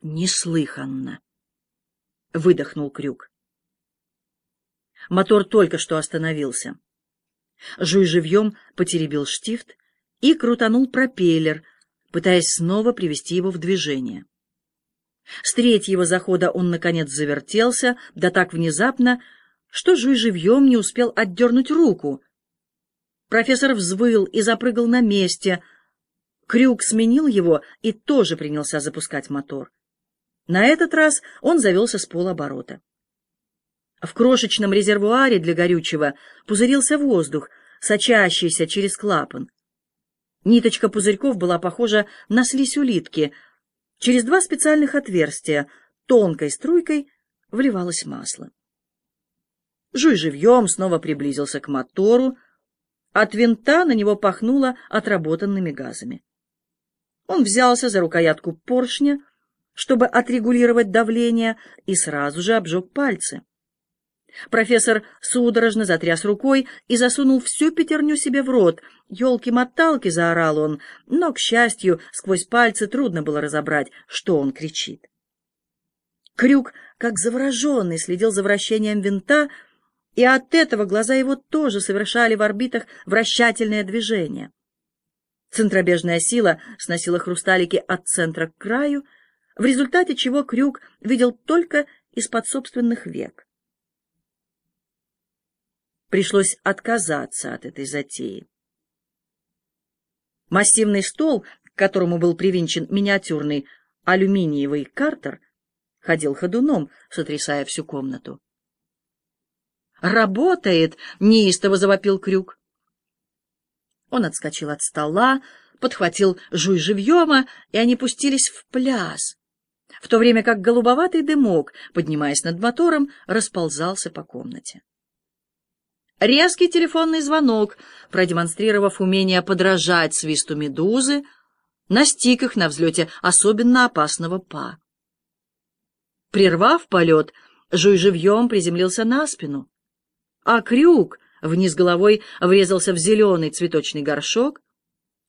Неслыханно! — выдохнул Крюк. Мотор только что остановился. Жуй живьем потеребил штифт и крутанул пропеллер, пытаясь снова привести его в движение. С третьего захода он, наконец, завертелся, да так внезапно, что Жуй живьем не успел отдернуть руку. Профессор взвыл и запрыгал на месте. Крюк сменил его и тоже принялся запускать мотор. На этот раз он завелся с полоборота. В крошечном резервуаре для горючего пузырился воздух, сочащийся через клапан. Ниточка пузырьков была похожа на слизь улитки. Через два специальных отверстия тонкой струйкой вливалось масло. Жуй живьем снова приблизился к мотору. От винта на него пахнуло отработанными газами. Он взялся за рукоятку поршня, чтобы отрегулировать давление, и сразу же обжег пальцы. Профессор судорожно затряс рукой и засунул всю пятерню себе в рот. «Елки-моталки!» — заорал он, но, к счастью, сквозь пальцы трудно было разобрать, что он кричит. Крюк, как завороженный, следил за вращением винта, и от этого глаза его тоже совершали в орбитах вращательное движение. Центробежная сила сносила хрусталики от центра к краю, в результате чего Крюк видел только из-под собственных век. Пришлось отказаться от этой затеи. Массивный стол, к которому был привинчен миниатюрный алюминиевый картер, ходил ходуном, сотрясая всю комнату. «Работает!» — неистово завопил крюк. Он отскочил от стола, подхватил жуй живьема, и они пустились в пляс, в то время как голубоватый дымок, поднимаясь над мотором, расползался по комнате. Резкий телефонный звонок, продемонстрировав умение подражать свисту медузы, настиг их на взлете особенно опасного па. Прервав полет, Жуй живьем приземлился на спину а крюк вниз головой врезался в зеленый цветочный горшок,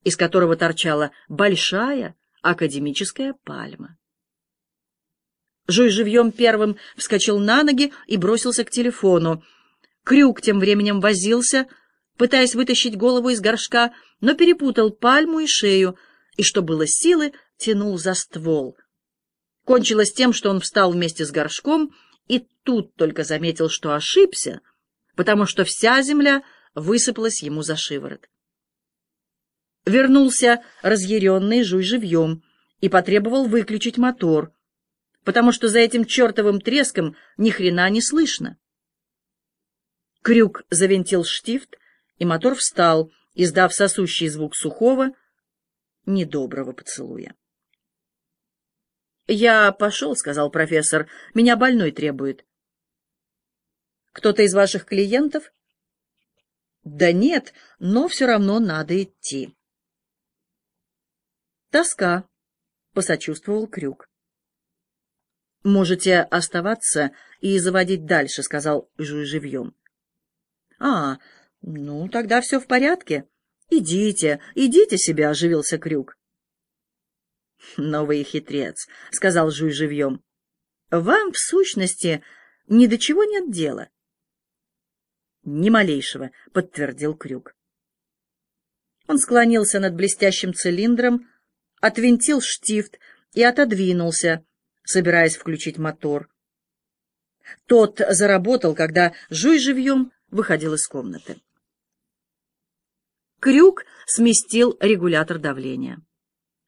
из которого торчала большая академическая пальма. Жуй живьем первым вскочил на ноги и бросился к телефону. Крюк тем временем возился, пытаясь вытащить голову из горшка, но перепутал пальму и шею, и, что было силы, тянул за ствол. Кончилось тем, что он встал вместе с горшком и тут только заметил, что ошибся — потому что вся земля высыпалась ему за шиворот. Вернулся разъяренный жуй живьем и потребовал выключить мотор, потому что за этим чертовым треском ни хрена не слышно. Крюк завинтил штифт, и мотор встал, издав сосущий звук сухого, недоброго поцелуя. «Я пошел», — сказал профессор, — «меня больной требует». Кто-то из ваших клиентов? Да нет, но все равно надо идти. Тоска, посочувствовал Крюк. Можете оставаться и заводить дальше, сказал Жуй живьем. А, ну, тогда все в порядке. Идите, идите себе, оживился Крюк. Новый хитрец, сказал Жуй живьем. Вам, в сущности, ни до чего нет дела. Ни малейшего, подтвердил Крюк. Он склонился над блестящим цилиндром, отвинтил штифт и отодвинулся, собираясь включить мотор. Тот заработал, когда Жуй живьем выходил из комнаты. Крюк сместил регулятор давления.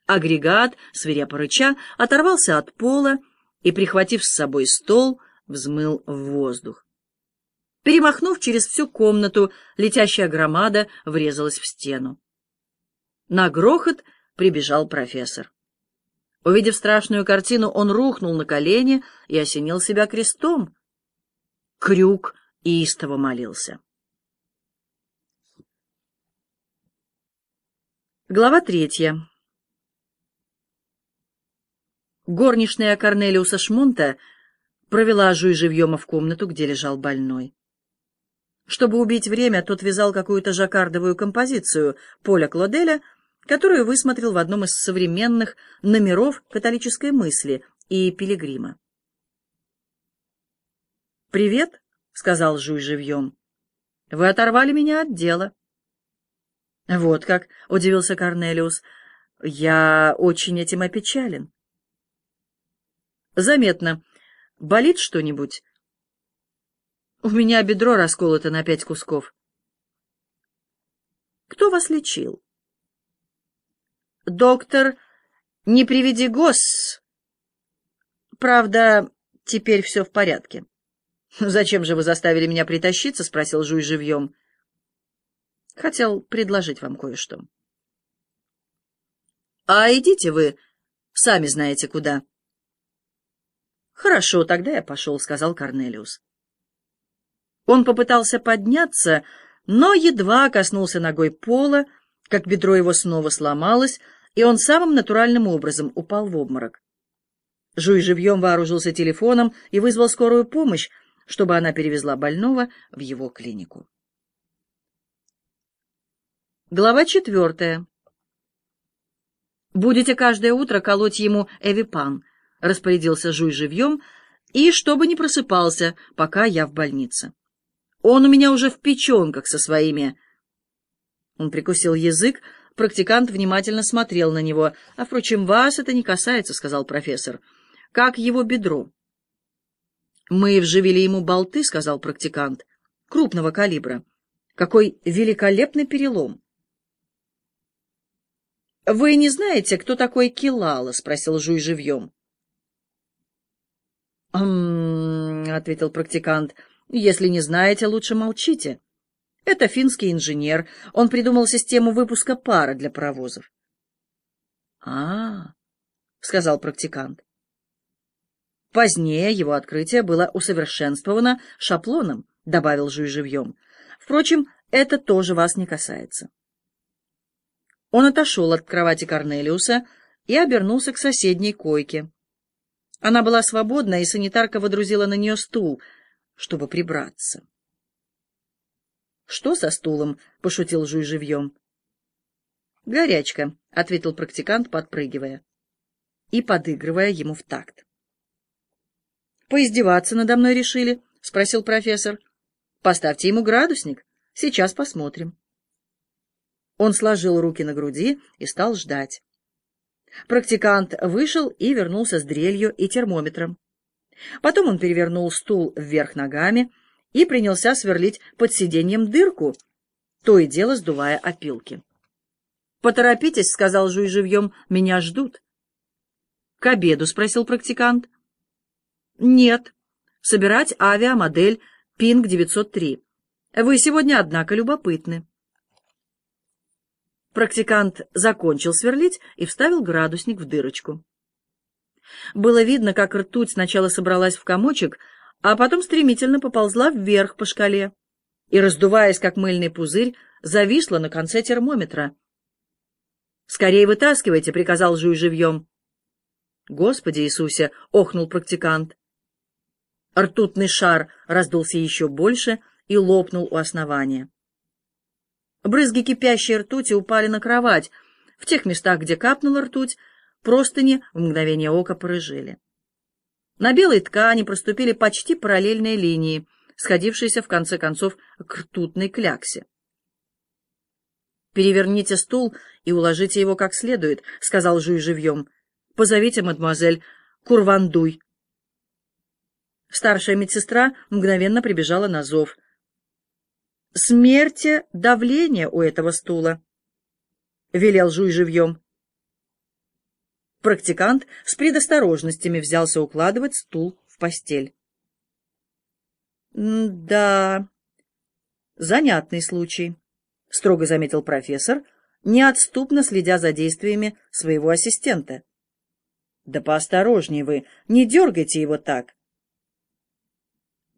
Агрегат, свирепо рыча, оторвался от пола и, прихватив с собой стол, взмыл в воздух. Перемахнув через всю комнату, летящая громада врезалась в стену. На грохот прибежал профессор. Увидев страшную картину, он рухнул на колени и осенил себя крестом. Крюк истово молился. Глава третья. Горничная Корнелиуса Шмонта провела Жуй живьема в комнату, где лежал больной. Чтобы убить время, тот вязал какую-то жаккардовую композицию Поля Клоделя, которую высмотрел в одном из современных номеров католической мысли и Пилигрима. «Привет», — сказал Жуй живьем. «Вы оторвали меня от дела». «Вот как», — удивился Корнелиус, — «я очень этим опечален». «Заметно. Болит что-нибудь?» «У меня бедро расколото на пять кусков». «Кто вас лечил?» «Доктор, не приведи гос...» «Правда, теперь все в порядке». «Зачем же вы заставили меня притащиться?» — спросил Жуй живьем. Хотел предложить вам кое-что. А идите вы, сами знаете куда. Хорошо, тогда я пошел, сказал Корнелиус. Он попытался подняться, но едва коснулся ногой пола, как бедро его снова сломалось, и он самым натуральным образом упал в обморок. Жуй живьем вооружился телефоном и вызвал скорую помощь, чтобы она перевезла больного в его клинику. Глава четвертая. «Будете каждое утро колоть ему эвипан», — распорядился Жуй живьем, «и чтобы не просыпался, пока я в больнице. Он у меня уже в печенках со своими...» Он прикусил язык, практикант внимательно смотрел на него. «А, впрочем, вас это не касается», — сказал профессор. «Как его бедро?» «Мы вживили ему болты», — сказал практикант, — «крупного калибра. Какой великолепный перелом!» «Вы не знаете, кто такой Килала?» — спросил Жуй живьем. «М-м-м», ответил практикант, — «если не знаете, лучше молчите. Это финский инженер. Он придумал систему выпуска пара для паровозов». «А-а-а», сказал практикант. Позднее его открытие было усовершенствовано шаблоном, — добавил Жуй живьем. Впрочем, это тоже вас не касается. Он отошел от кровати Корнелиуса и обернулся к соседней койке. Она была свободна, и санитарка водрузила на нее стул, чтобы прибраться. «Что со стулом?» — пошутил Жуй живьем. «Горячка», — ответил практикант, подпрыгивая и подыгрывая ему в такт. «Поиздеваться надо мной решили?» — спросил профессор. «Поставьте ему градусник. Сейчас посмотрим». Он сложил руки на груди и стал ждать. Практикант вышел и вернулся с дрелью и термометром. Потом он перевернул стул вверх ногами и принялся сверлить под сиденьем дырку, то и дело сдувая опилки. «Поторопитесь», — сказал Жуй живьем, — «меня ждут». «К обеду?» — спросил практикант. «Нет. Собирать авиамодель Пинг-903. Вы сегодня, однако, любопытны». Практикант закончил сверлить и вставил градусник в дырочку. Было видно, как ртуть сначала собралась в комочек, а потом стремительно поползла вверх по шкале и, раздуваясь как мыльный пузырь, зависла на конце термометра. «Скорее вытаскивайте», — приказал Жуй живьем. «Господи Иисусе!» — охнул практикант. Ртутный шар раздулся еще больше и лопнул у основания. Брызги кипящей ртути упали на кровать. В тех местах, где капнула ртуть, простыни в мгновение ока порыжили. На белой ткани проступили почти параллельные линии, сходившиеся в конце концов к ртутной кляксе. «Переверните стул и уложите его как следует», — сказал Жуй живьем. «Позовите мадемуазель Курвандуй». Старшая медсестра мгновенно прибежала на зов — смерти давление у этого стула, — велел Жуй живьем. Практикант с предосторожностями взялся укладывать стул в постель. — Да, занятный случай, — строго заметил профессор, неотступно следя за действиями своего ассистента. — Да поосторожнее вы, не дергайте его так. —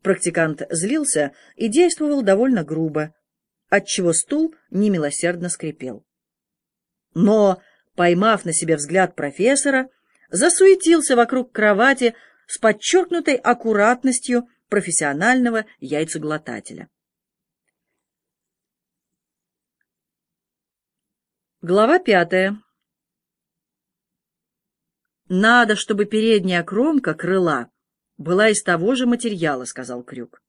Практикант злился и действовал довольно грубо, отчего стул немилосердно скрипел. Но, поймав на себе взгляд профессора, засуетился вокруг кровати с подчеркнутой аккуратностью профессионального яйцеглотателя. Глава пятая. Надо, чтобы передняя кромка крыла была из того же материала, сказал Крюк.